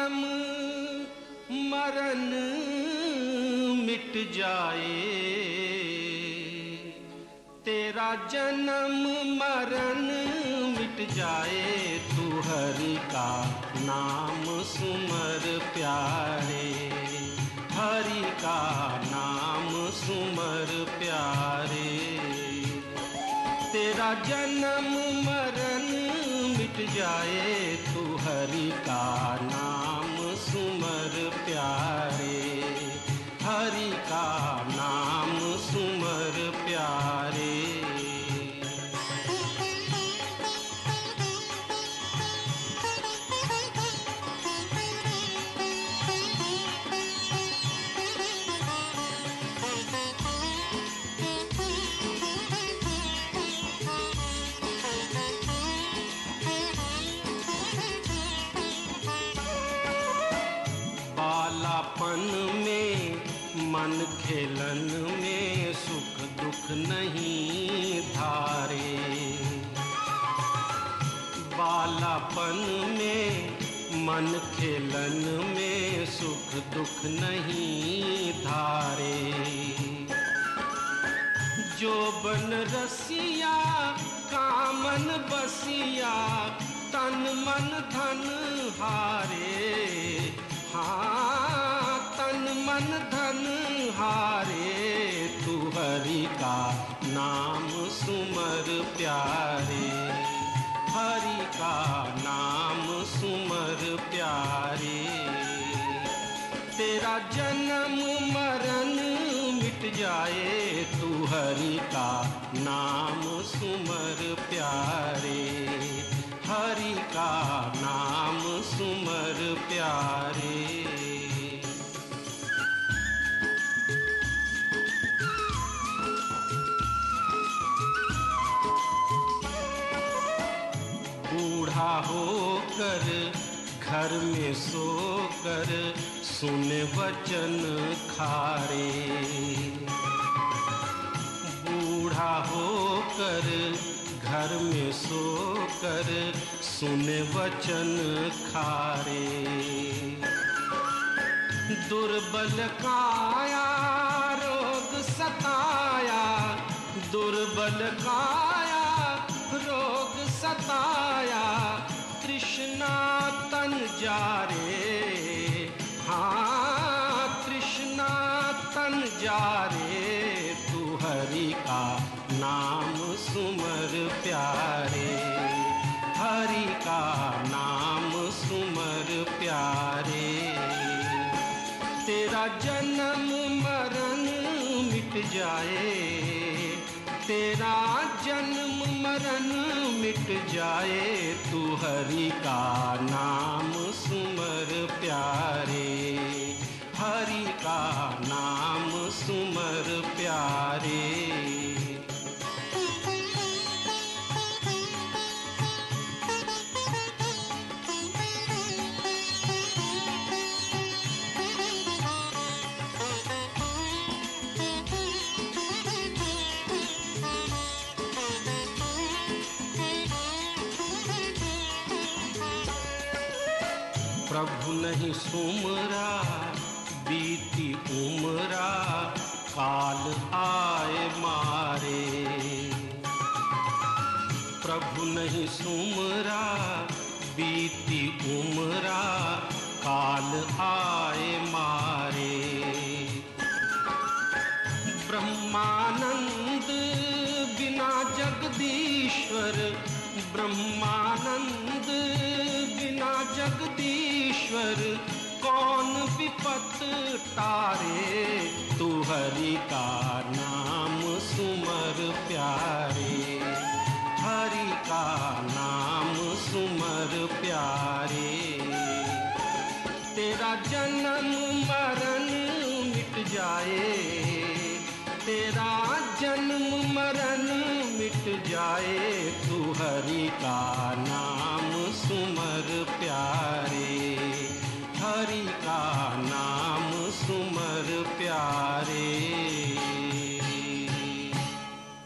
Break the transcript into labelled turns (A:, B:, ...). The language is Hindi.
A: जन्म मरण मिट जाए। तेरा जन्म मरण मिट जाए। तू हरि का नाम सुमर प्यारे। हरि का नाम सुमर प्यारे। तेरा जन्म मरण मिट जाए। तू हरि का नाम बालापन में, मन खेलन में सुख दुख नहीं धारे। बालापन में, मन खेलन में सुख दुख नहीं धारे। जो बन रसिया, कामन बसिया, तन मन धन हारे। हारे तू हरि का नाम सुमर प्यारे। हरि का नाम सुमर प्यारे। तेरा जन्म मरण मिट जाए तू हरि का नाम सुमर प्यारे। हरि का नाम सुमर प्यारे। बूढ़ा होकर, घर में सोकर, सुन वचन खारे। बूढ़ा होकर, घर में सोकर, सुन वचन खारे। दुर्बल काया, रोग सताया। दुर्बल काया, रोग सताया। तृष्णा तन जा रे हाँ कृष्णा तन जा रे तू हरि का नाम सुमर प्यारे। हरि का नाम सुमर प्यारे। तेरा जन्म मरण मिट जाए। तेरा जन्म मरण मिट जाए तू हरि का नाम सुमर प्रभु नहीं सुमरा, बीती उमरा, काल आए मारे। प्रभु नहीं सुमरा, बीती उमरा, काल आए मारे। ब्रह्मानंद बिना जगदीश्वर, ब्रह्मानंद जगदीश्वर, कौन विपत तारे? तू हरि का नाम सुमर प्यारे। हरि का नाम सुमर प्यारे। तेरा जन्म मरण मिट जाए। तेरा जन्म मरण मिट जाए। तू हरि का नाम